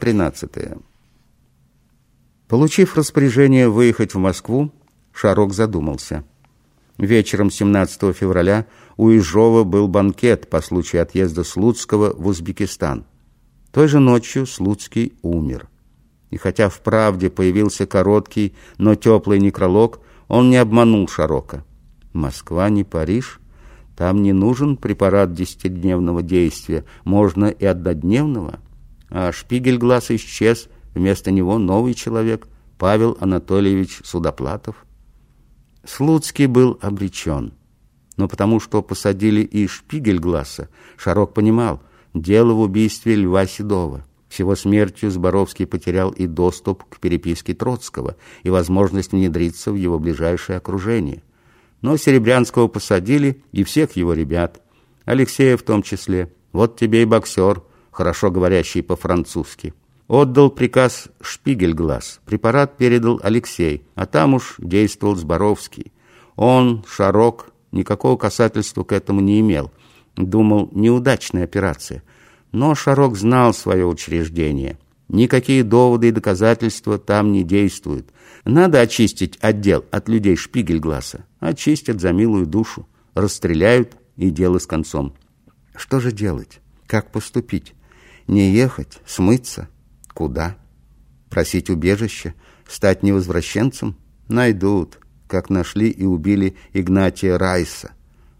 Глава 13. Получив распоряжение выехать в Москву, Шарок задумался. Вечером 17 февраля у Ижова был банкет по случаю отъезда Слуцкого в Узбекистан. Той же ночью Слуцкий умер. И хотя в правде появился короткий, но теплый некролог, он не обманул Шарока. Москва не Париж, там не нужен препарат десятидневного действия, можно и однодневного – а Шпигельглаз исчез, вместо него новый человек, Павел Анатольевич Судоплатов. Слуцкий был обречен. Но потому что посадили и Шпигельгласа, Шарок понимал, дело в убийстве Льва Седова. С его смертью Зборовский потерял и доступ к переписке Троцкого, и возможность внедриться в его ближайшее окружение. Но Серебрянского посадили, и всех его ребят, Алексея в том числе. Вот тебе и боксер, хорошо говорящий по-французски. Отдал приказ Шпигельглаз. Препарат передал Алексей, а там уж действовал Зборовский. Он, Шарок, никакого касательства к этому не имел. Думал, неудачная операция. Но Шарок знал свое учреждение. Никакие доводы и доказательства там не действуют. Надо очистить отдел от людей Шпигельгласа. Очистят за милую душу. Расстреляют, и дело с концом. Что же делать? Как поступить? Не ехать, смыться. Куда? Просить убежище? Стать невозвращенцем? Найдут, как нашли и убили Игнатия Райса.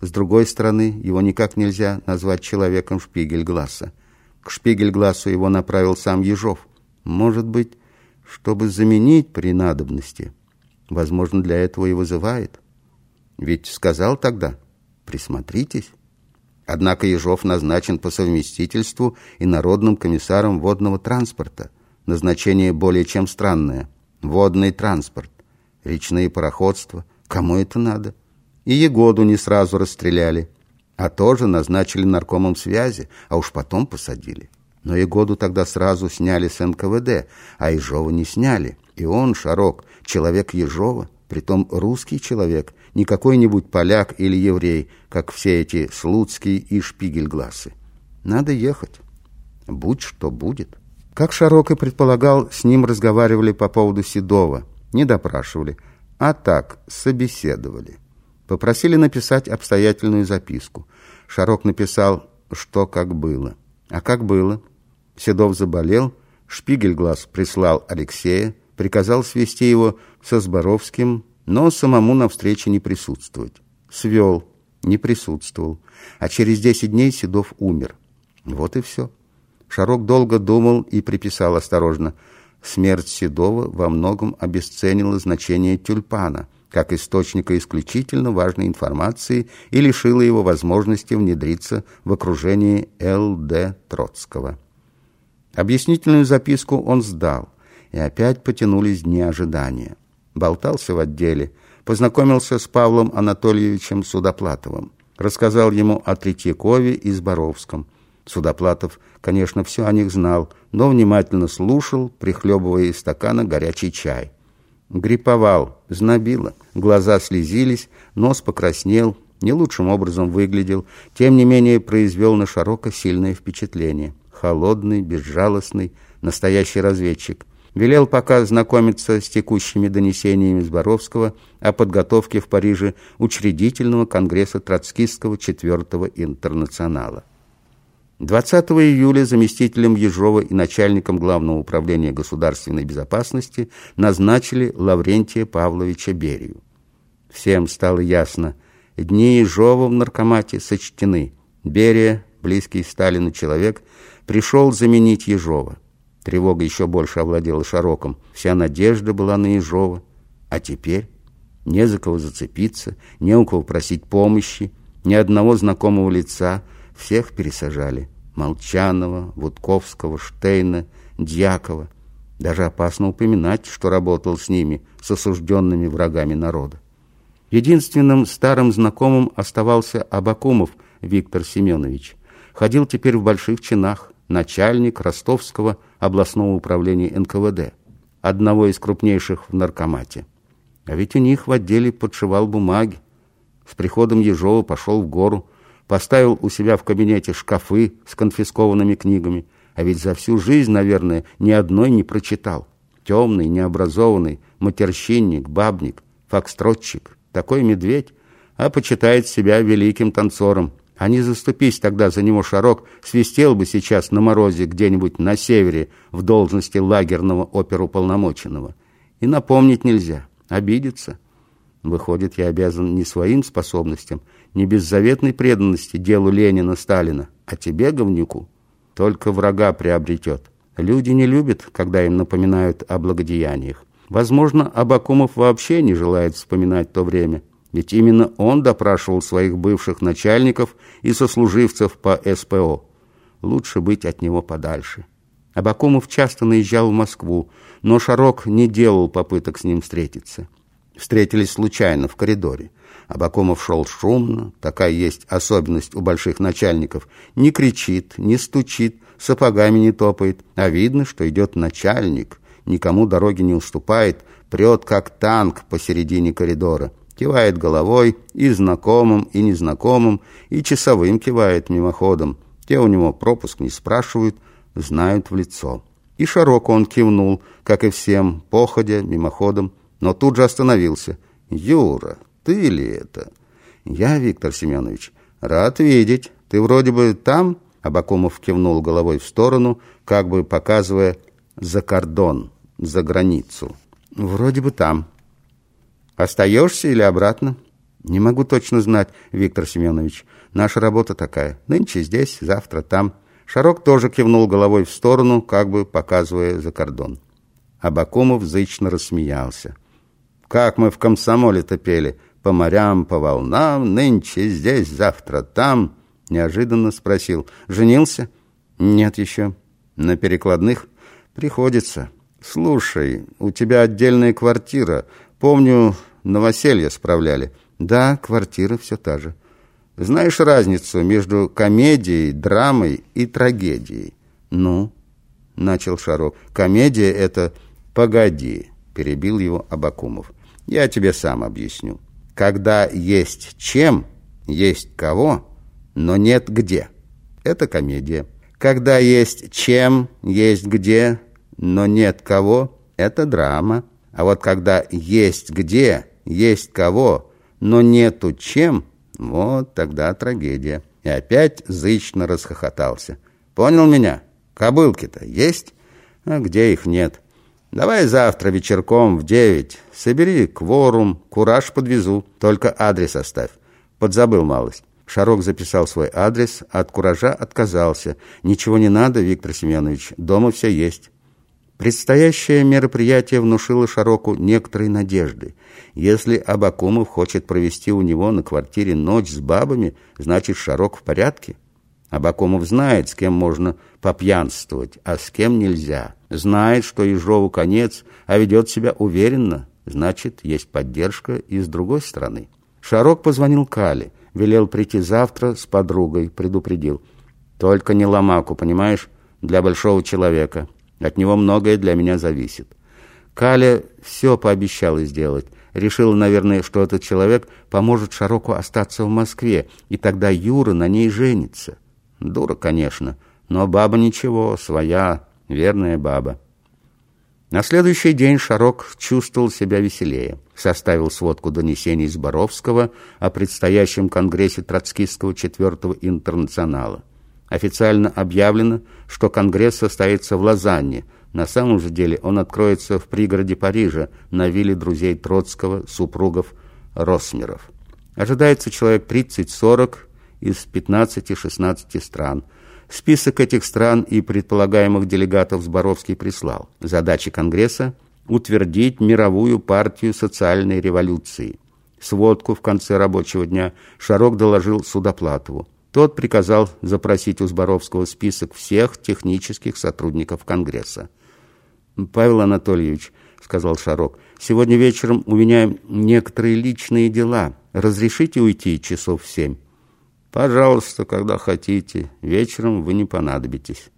С другой стороны, его никак нельзя назвать человеком Шпигельгласа. К Шпигельгласу его направил сам Ежов. Может быть, чтобы заменить при надобности. Возможно, для этого и вызывает. Ведь сказал тогда, присмотритесь. Однако Ежов назначен по совместительству и народным комиссаром водного транспорта. Назначение более чем странное. Водный транспорт, речные пароходства. Кому это надо? И Егоду не сразу расстреляли, а тоже назначили наркомом связи, а уж потом посадили. Но Егоду тогда сразу сняли с НКВД, а Ежова не сняли. И он, Шарок, человек Ежова, притом русский человек, не какой-нибудь поляк или еврей, как все эти Слуцкие и Шпигельгласы. Надо ехать. Будь что будет. Как Шарок и предполагал, с ним разговаривали по поводу Седова. Не допрашивали, а так, собеседовали. Попросили написать обстоятельную записку. Шарок написал, что как было. А как было? Седов заболел, Шпигельглаз прислал Алексея, приказал свести его со Зборовским, но самому на встрече не присутствовать. Свел, не присутствовал. А через десять дней Седов умер. Вот и все. Шарок долго думал и приписал осторожно. Смерть Седова во многом обесценила значение тюльпана как источника исключительно важной информации и лишила его возможности внедриться в окружение Л.Д. Троцкого. Объяснительную записку он сдал, и опять потянулись дни ожидания болтался в отделе, познакомился с Павлом Анатольевичем Судоплатовым, рассказал ему о Третьякове и Зборовском. Судоплатов, конечно, все о них знал, но внимательно слушал, прихлебывая из стакана горячий чай. Гриповал, знобило, глаза слезились, нос покраснел, не лучшим образом выглядел, тем не менее произвел на Шарока сильное впечатление. Холодный, безжалостный, настоящий разведчик – велел пока знакомиться с текущими донесениями Зборовского о подготовке в Париже учредительного конгресса Троцкистского четвертого интернационала. 20 июля заместителем Ежова и начальником Главного управления государственной безопасности назначили Лаврентия Павловича Берию. Всем стало ясно, дни Ежова в наркомате сочтены. Берия, близкий Сталину человек, пришел заменить Ежова. Тревога еще больше овладела Шароком. Вся надежда была на Ежова. А теперь не за кого зацепиться, не у кого просить помощи, ни одного знакомого лица. Всех пересажали. Молчанова, Вудковского, Штейна, Дьякова. Даже опасно упоминать, что работал с ними, с осужденными врагами народа. Единственным старым знакомым оставался Абакумов Виктор Семенович. Ходил теперь в больших чинах, начальник ростовского областного управления НКВД, одного из крупнейших в наркомате. А ведь у них в отделе подшивал бумаги. С приходом Ежова пошел в гору, поставил у себя в кабинете шкафы с конфискованными книгами, А ведь за всю жизнь, наверное, ни одной не прочитал. Темный, необразованный, матерщинник, бабник, фокстротчик. Такой медведь, а почитает себя великим танцором. А не заступись тогда за него Шарок, свистел бы сейчас на морозе где-нибудь на севере в должности лагерного оперуполномоченного. И напомнить нельзя, обидеться. Выходит, я обязан не своим способностям, не беззаветной преданности делу Ленина, Сталина, а тебе, говнюку, только врага приобретет. Люди не любят, когда им напоминают о благодеяниях. Возможно, Абакумов вообще не желает вспоминать то время. Ведь именно он допрашивал своих бывших начальников и сослуживцев по СПО. Лучше быть от него подальше. Абакумов часто наезжал в Москву, но Шарок не делал попыток с ним встретиться. Встретились случайно в коридоре. Абакумов шел шумно, такая есть особенность у больших начальников. Не кричит, не стучит, сапогами не топает, а видно, что идет начальник, никому дороги не уступает, прет как танк посередине коридора кивает головой и знакомым, и незнакомым, и часовым кивает мимоходом. Те у него пропуск не спрашивают, знают в лицо. И широко он кивнул, как и всем, походя, мимоходом, но тут же остановился. «Юра, ты ли это?» «Я, Виктор Семенович, рад видеть. Ты вроде бы там?» Абакумов кивнул головой в сторону, как бы показывая «за кордон, за границу». «Вроде бы там». Остаешься или обратно? Не могу точно знать, Виктор Семенович. Наша работа такая. Нынче здесь, завтра там. Шарок тоже кивнул головой в сторону, как бы показывая за кордон. Абакумов зычно рассмеялся. Как мы в комсомоле-то пели. По морям, по волнам, нынче здесь, завтра там. Неожиданно спросил. Женился? Нет еще. На перекладных? Приходится. Слушай, у тебя отдельная квартира. Помню, новоселье справляли. Да, квартира все та же. Знаешь разницу между комедией, драмой и трагедией? Ну, начал Шаров. Комедия — это «погоди», перебил его Абакумов. Я тебе сам объясню. Когда есть чем, есть кого, но нет где. Это комедия. Когда есть чем, есть где, но нет кого, это драма. А вот когда есть где, есть кого, но нету чем, вот тогда трагедия. И опять зычно расхохотался. Понял меня? Кобылки-то есть? А где их нет? Давай завтра вечерком в девять. Собери кворум, кураж подвезу. Только адрес оставь. Подзабыл малость. Шарок записал свой адрес, от куража отказался. «Ничего не надо, Виктор Семенович, дома все есть». Предстоящее мероприятие внушило Шароку некоторые надежды. Если Абакумов хочет провести у него на квартире ночь с бабами, значит, Шарок в порядке. Абакумов знает, с кем можно попьянствовать, а с кем нельзя. Знает, что Ежову конец, а ведет себя уверенно. Значит, есть поддержка и с другой стороны. Шарок позвонил Кале, велел прийти завтра с подругой, предупредил. «Только не ломаку, понимаешь, для большого человека». От него многое для меня зависит. Каля все пообещала сделать. Решила, наверное, что этот человек поможет Шароку остаться в Москве, и тогда Юра на ней женится. Дура, конечно, но баба ничего, своя, верная баба. На следующий день Шарок чувствовал себя веселее. Составил сводку донесений из Боровского о предстоящем конгрессе Троцкистского четвертого интернационала. Официально объявлено, что Конгресс состоится в Лозанне. На самом же деле он откроется в пригороде Парижа на вилле друзей Троцкого, супругов Росмеров. Ожидается человек 30-40 из 15-16 стран. Список этих стран и предполагаемых делегатов Зборовский прислал. Задача Конгресса – утвердить мировую партию социальной революции. Сводку в конце рабочего дня Шарок доложил Судоплатову. Тот приказал запросить у Зборовского список всех технических сотрудников Конгресса. «Павел Анатольевич», — сказал Шарок, — «сегодня вечером у меня некоторые личные дела. Разрешите уйти часов в семь?» «Пожалуйста, когда хотите. Вечером вы не понадобитесь».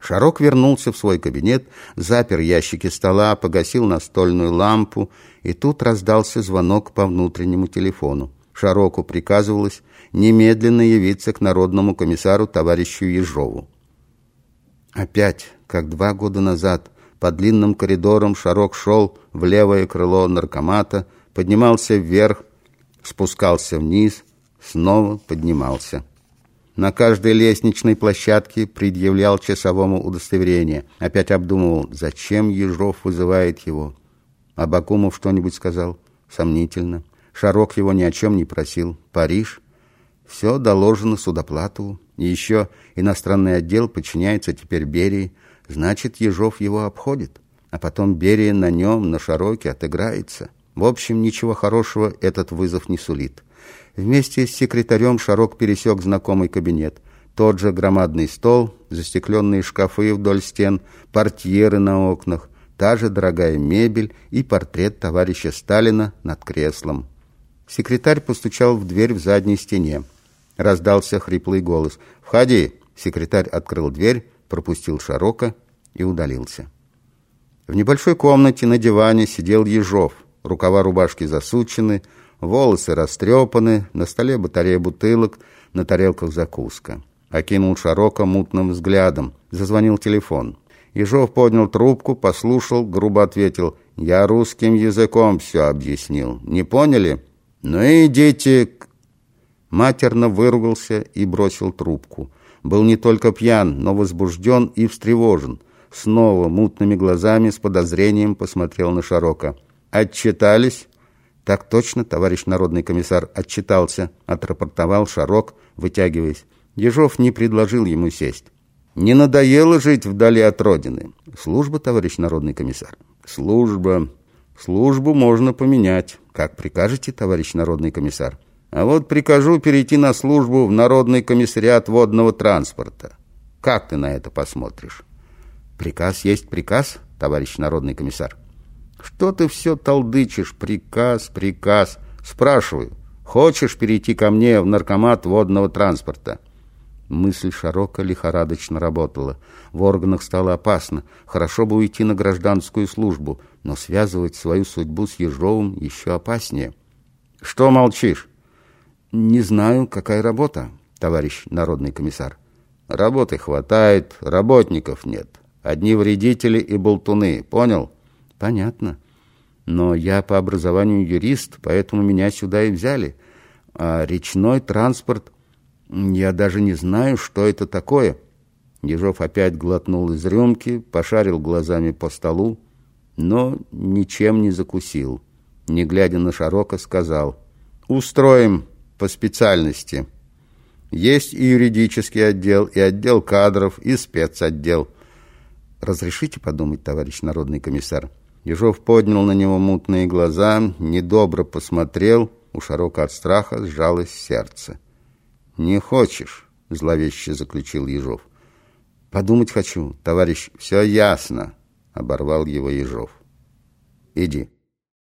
Шарок вернулся в свой кабинет, запер ящики стола, погасил настольную лампу, и тут раздался звонок по внутреннему телефону. Шароку приказывалось немедленно явиться к народному комиссару товарищу Ежову. Опять, как два года назад, по длинным коридорам Шарок шел в левое крыло наркомата, поднимался вверх, спускался вниз, снова поднимался. На каждой лестничной площадке предъявлял часовому удостоверение. Опять обдумывал, зачем Ежов вызывает его. Абакумов что-нибудь сказал? Сомнительно. Шарок его ни о чем не просил. Париж? Все доложено Судоплатову. И еще иностранный отдел подчиняется теперь Берии. Значит, Ежов его обходит. А потом Берия на нем, на Шароке, отыграется. В общем, ничего хорошего этот вызов не сулит. Вместе с секретарем Шарок пересек знакомый кабинет. Тот же громадный стол, застекленные шкафы вдоль стен, портьеры на окнах, та же дорогая мебель и портрет товарища Сталина над креслом. Секретарь постучал в дверь в задней стене. Раздался хриплый голос. «Входи!» Секретарь открыл дверь, пропустил Шарока и удалился. В небольшой комнате на диване сидел Ежов. Рукава рубашки засучены, волосы растрепаны, на столе батарея бутылок, на тарелках закуска. Окинул Шарока мутным взглядом. Зазвонил телефон. Ежов поднял трубку, послушал, грубо ответил. «Я русским языком все объяснил. Не поняли? Ну идите...» Матерно выругался и бросил трубку. Был не только пьян, но возбужден и встревожен. Снова мутными глазами с подозрением посмотрел на Шарока. «Отчитались?» «Так точно, товарищ народный комиссар, отчитался», — отрапортовал Шарок, вытягиваясь. Ежов не предложил ему сесть. «Не надоело жить вдали от родины?» «Служба, товарищ народный комиссар?» «Служба. Службу можно поменять. Как прикажете, товарищ народный комиссар?» «А вот прикажу перейти на службу в Народный комиссариат водного транспорта. Как ты на это посмотришь?» «Приказ есть приказ, товарищ народный комиссар?» Что ты все толдычишь? Приказ, приказ. Спрашиваю, хочешь перейти ко мне в наркомат водного транспорта? Мысль Шарока лихорадочно работала. В органах стало опасно. Хорошо бы уйти на гражданскую службу, но связывать свою судьбу с Ежовым еще опаснее. Что молчишь? Не знаю, какая работа, товарищ народный комиссар. Работы хватает, работников нет. Одни вредители и болтуны, понял? Понятно. Но я по образованию юрист, поэтому меня сюда и взяли. А речной транспорт... Я даже не знаю, что это такое. Ежов опять глотнул из рюмки, пошарил глазами по столу, но ничем не закусил. Не глядя на Шарока, сказал, «Устроим по специальности. Есть и юридический отдел, и отдел кадров, и спецотдел». «Разрешите подумать, товарищ народный комиссар?» Ежов поднял на него мутные глаза, недобро посмотрел, у Шарока от страха сжалось сердце. «Не хочешь?» — зловеще заключил Ежов. «Подумать хочу, товарищ, все ясно», — оборвал его Ежов. «Иди».